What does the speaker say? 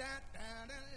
da da da